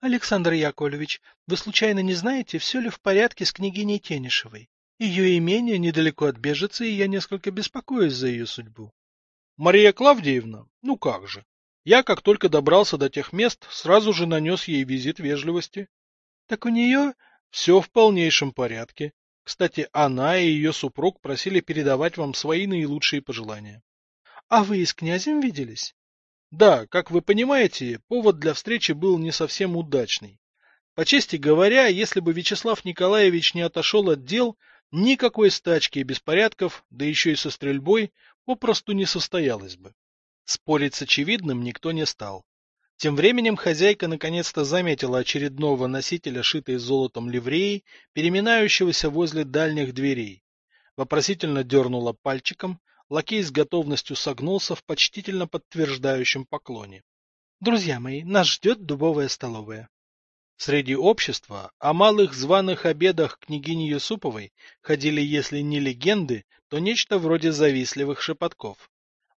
Александр Яковлевич, вы случайно не знаете, все ли в порядке с княгиней Тенишевой? Ее имение недалеко от Бежицы, и я несколько беспокоюсь за ее судьбу. Мария Клавдиевна? Ну как же. Я, как только добрался до тех мест, сразу же нанес ей визит вежливости. Так у нее... Все в полнейшем порядке. Кстати, она и ее супруг просили передавать вам свои наилучшие пожелания. А вы с князем виделись? Да, как вы понимаете, повод для встречи был не совсем удачный. По чести говоря, если бы Вячеслав Николаевич не отошел от дел, никакой стачки и беспорядков, да еще и со стрельбой, попросту не состоялось бы. Спорить с очевидным никто не стал. Тем временем хозяйка наконец-то заметила очередного носителя, шитой золотом ливреи, переминающегося возле дальних дверей. Вопросительно дернула пальчиком, Лакей с готовностью согнулся в почтительно подтверждающем поклоне. — Друзья мои, нас ждет дубовая столовая. Среди общества о малых званых обедах княгини Юсуповой ходили, если не легенды, то нечто вроде завистливых шепотков.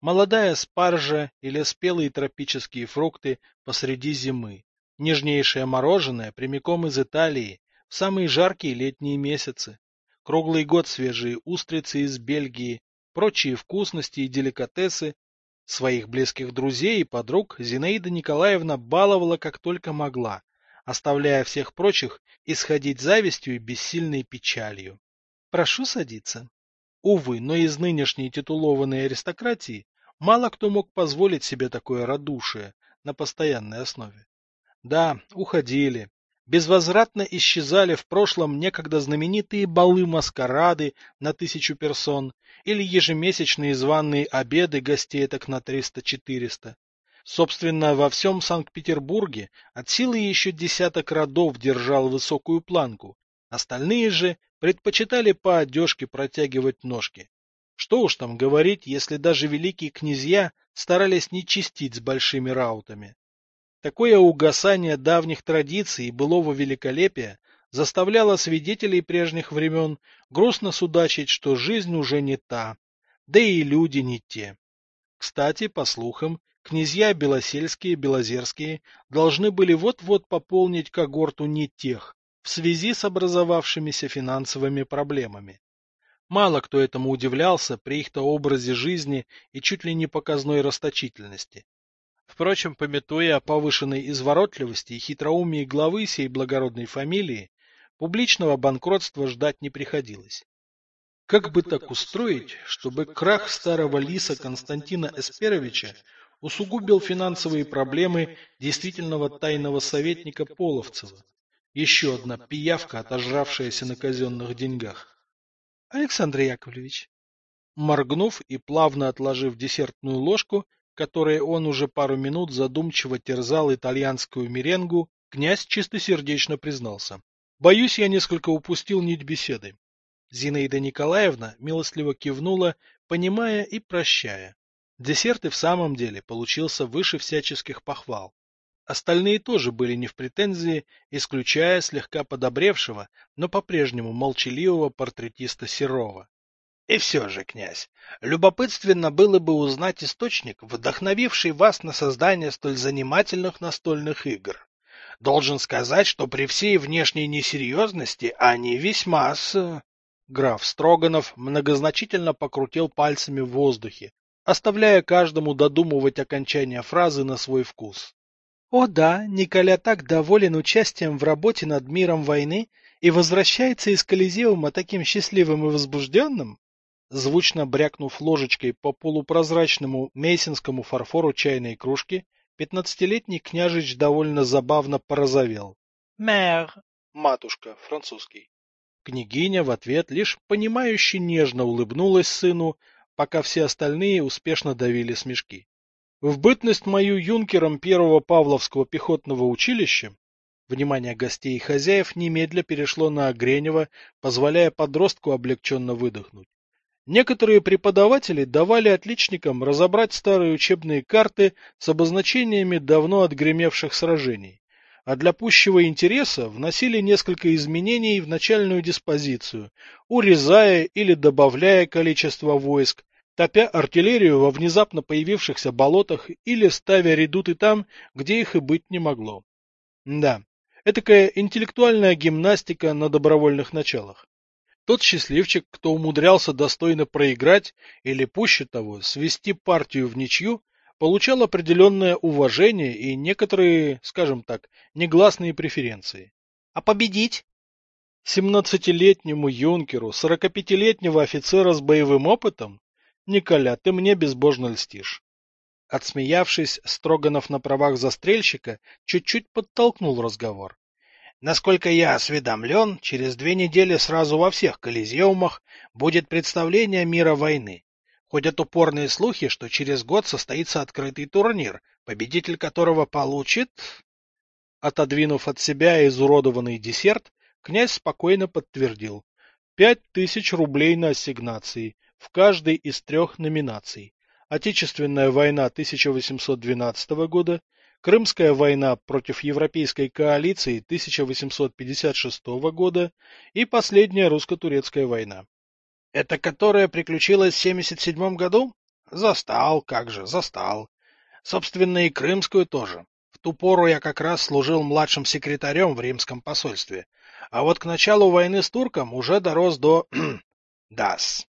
Молодая спаржа или спелые тропические фрукты посреди зимы, нежнейшее мороженое прямиком из Италии в самые жаркие летние месяцы, круглый год свежие устрицы из Бельгии, прочие вкусности и деликатесы. Своих близких друзей и подруг Зинаида Николаевна баловала как только могла, оставляя всех прочих исходить завистью и бессильной печалью. Прошу садиться. Увы, но из нынешней титулованной аристократии мало кто мог позволить себе такое радушие на постоянной основе. Да, уходили, безвозвратно исчезали в прошлом некогда знаменитые балы-маскарады на тысячу персон или ежемесячные званые обеды гостей так на 300-400. Собственно, во всем Санкт-Петербурге от силы еще десяток родов держал высокую планку, остальные же предпочитали по одежке протягивать ножки. Что уж там говорить, если даже великие князья старались не чистить с большими раутами. Такое угасание давних традиций и былого великолепия заставляло свидетелей прежних времен грустно судачить, что жизнь уже не та, да и люди не те. Кстати, по слухам, князья Белосельские, Белозерские должны были вот-вот пополнить когорту не тех в связи с образовавшимися финансовыми проблемами. Мало кто этому удивлялся при их-то образе жизни и чуть ли не показной расточительности. Впрочем, пометуя о повышенной изворотливости и хитроумии главы сей благородной фамилии, публичного банкротства ждать не приходилось. Как бы так устроить, чтобы крах старого лиса Константина Эсперовича усугубил финансовые проблемы действительного тайного советника Половцева? Еще одна пиявка, отожравшаяся на казенных деньгах. Александр Яковлевич. Моргнув и плавно отложив десертную ложку, которой он уже пару минут задумчиво терзал итальянскую меренгу, князь чистосердечно признался. Боюсь, я несколько упустил нить беседы. Зинаида Николаевна милостливо кивнула, понимая и прощая. Десерт и в самом деле получился выше всяческих похвал. Остальные тоже были не в претензии, исключая слегка подобревшего, но по-прежнему молчаливого портретиста Серова. И все же, князь, любопытственно было бы узнать источник, вдохновивший вас на создание столь занимательных настольных игр. Должен сказать, что при всей внешней несерьезности они весьма с... Граф Строганов многозначительно покрутил пальцами в воздухе, оставляя каждому додумывать окончание фразы на свой вкус. О да, Николя так доволен участием в работе над миром войны и возвращается из Колизеума таким счастливым и возбужденным. Звучно брякнув ложечкой по полупрозрачному мейсинскому фарфору чайной кружки, пятнадцатилетний княжич довольно забавно порозовел. «Мэр!» «Матушка», французский. Княгиня в ответ лишь понимающе нежно улыбнулась сыну, пока все остальные успешно давили смешки. В бытность мою юнкером первого Павловского пехотного училища Внимание гостей и хозяев немедля перешло на Огренева, позволяя подростку облегченно выдохнуть. Некоторые преподаватели давали отличникам разобрать старые учебные карты с обозначениями давно отгремевших сражений, а для пущего интереса вносили несколько изменений в начальную диспозицию, урезая или добавляя количество войск, топя артиллерию во внезапно появившихся болотах или ставя редуты там, где их и быть не могло. Да, Этакая интеллектуальная гимнастика на добровольных началах. Тот счастливчик, кто умудрялся достойно проиграть или, пуще того, свести партию в ничью, получал определенное уважение и некоторые, скажем так, негласные преференции. А победить? Семнадцатилетнему юнкеру, сорокапятилетнего офицера с боевым опытом? Николя, ты мне безбожно льстишь. Отсмеявшись, Строганов на правах застрельщика чуть-чуть подтолкнул разговор. Насколько я осведомлен, через две недели сразу во всех колизеумах будет представление мира войны. Ходят упорные слухи, что через год состоится открытый турнир, победитель которого получит... Отодвинув от себя изуродованный десерт, князь спокойно подтвердил. Пять тысяч рублей на ассигнации в каждой из трех номинаций. Отечественная война 1812 года, Крымская война против Европейской коалиции 1856 года и последняя русско-турецкая война. Это которая приключилась в 77 году? Застал, как же, застал. Собственно, и Крымскую тоже. В ту пору я как раз служил младшим секретарем в римском посольстве. А вот к началу войны с турком уже дорос до... Дас.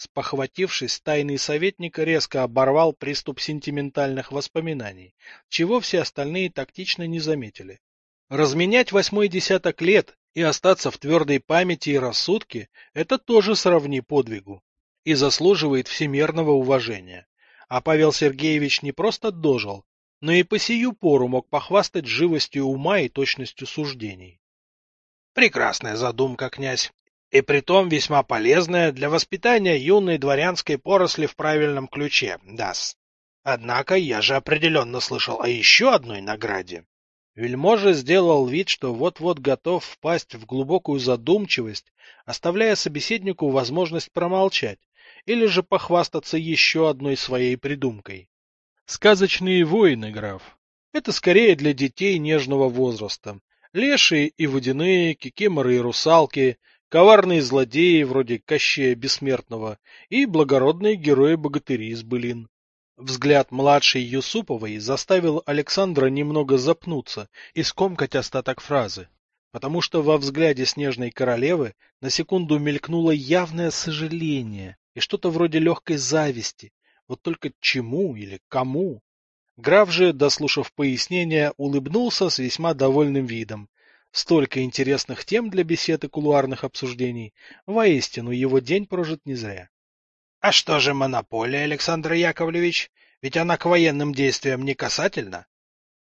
Спохватившись, тайный советник резко оборвал приступ сентиментальных воспоминаний, чего все остальные тактично не заметили. Разменять восьмой десяток лет и остаться в твердой памяти и рассудке – это тоже сравни подвигу и заслуживает всемерного уважения. А Павел Сергеевич не просто дожил, но и по сию пору мог похвастать живостью ума и точностью суждений. Прекрасная задумка, князь, и притом весьма полезная для воспитания юной дворянской поросли в правильном ключе, дас. Однако я же определенно слышал о еще одной награде. Вельможа сделал вид, что вот-вот готов впасть в глубокую задумчивость, оставляя собеседнику возможность промолчать или же похвастаться еще одной своей придумкой. Сказочные воины, граф. Это скорее для детей нежного возраста. Лешие и водяные, кикиморы и русалки, коварные злодеи вроде Кощея Бессмертного и благородные герои-богатыри из былин. Взгляд младшей Юсуповой заставил Александра немного запнуться и скомкать остаток фразы, потому что во взгляде снежной королевы на секунду мелькнуло явное сожаление и что-то вроде легкой зависти, вот только чему или кому. Граф же, дослушав пояснение, улыбнулся с весьма довольным видом. Столько интересных тем для бесед и кулуарных обсуждений. Воистину, его день прожит не зря. А что же монополия, Александр Яковлевич? Ведь она к военным действиям не касательна.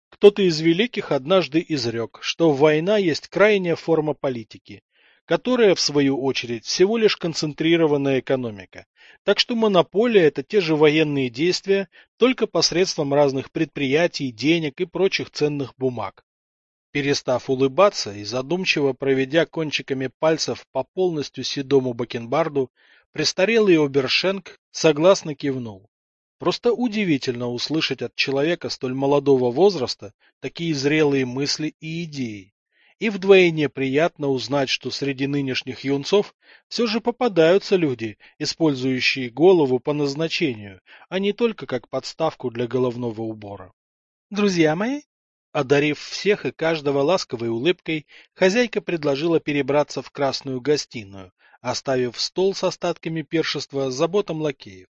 Кто-то из великих однажды изрек, что война есть крайняя форма политики, которая, в свою очередь, всего лишь концентрированная экономика. Так что монополия – это те же военные действия, только посредством разных предприятий, денег и прочих ценных бумаг. Перестав улыбаться и задумчиво проведя кончиками пальцев по полностью седому бакенбарду, Престарелый Обершенк согласно кивнул. Просто удивительно услышать от человека столь молодого возраста такие зрелые мысли и идеи. И вдвойне приятно узнать, что среди нынешних юнцов все же попадаются люди, использующие голову по назначению, а не только как подставку для головного убора. Друзья мои, Одарив всех и каждого ласковой улыбкой, хозяйка предложила перебраться в красную гостиную, оставив стол с остатками першества заботам лакеев.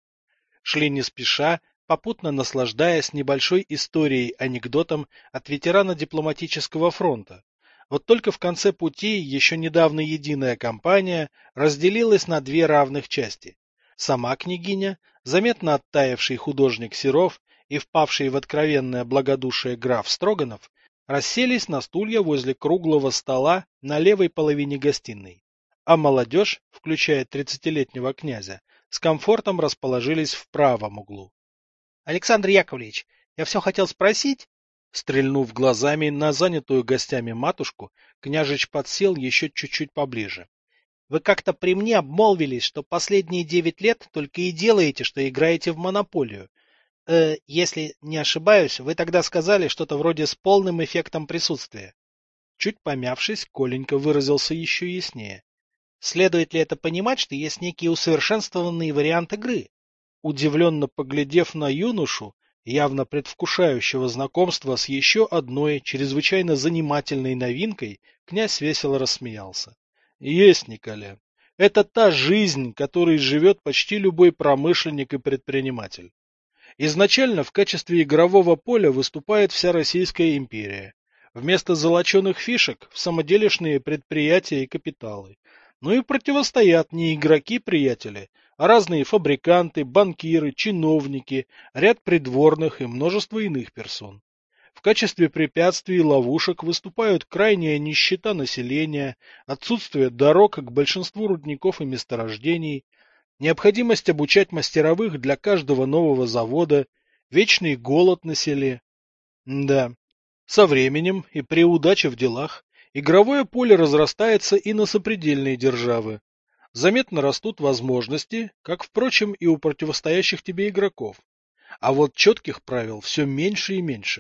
Шли не спеша, попутно наслаждаясь небольшой историей анекдотом от ветерана дипломатического фронта. Вот только в конце пути еще недавно единая компания разделилась на две равных части. Сама княгиня, заметно оттаивший художник Серов и впавший в откровенное благодушие граф Строганов расселись на стулья возле круглого стола на левой половине гостиной а молодежь, включая тридцатилетнего князя, с комфортом расположились в правом углу. — Александр Яковлевич, я все хотел спросить. Стрельнув глазами на занятую гостями матушку, княжич подсел еще чуть-чуть поближе. — Вы как-то при мне обмолвились, что последние девять лет только и делаете, что играете в монополию. Э, если не ошибаюсь, вы тогда сказали что-то вроде с полным эффектом присутствия. Чуть помявшись, Коленька выразился еще яснее. Следует ли это понимать, что есть некий усовершенствованный вариант игры? Удивленно поглядев на юношу, явно предвкушающего знакомства с еще одной чрезвычайно занимательной новинкой, князь весело рассмеялся. Есть, Николя. Это та жизнь, которой живет почти любой промышленник и предприниматель. Изначально в качестве игрового поля выступает вся Российская империя. Вместо золоченых фишек – самоделишные предприятия и капиталы. Ну и противостоят не игроки-приятели, а разные фабриканты, банкиры, чиновники, ряд придворных и множество иных персон. В качестве препятствий и ловушек выступают крайняя нищета населения, отсутствие дорог к большинству рудников и месторождений, необходимость обучать мастеровых для каждого нового завода, вечный голод на селе. Да, со временем и при удаче в делах игровое поле разрастается и на сопредельные державы. Заметно растут возможности, как, впрочем, и у противостоящих тебе игроков. А вот четких правил все меньше и меньше.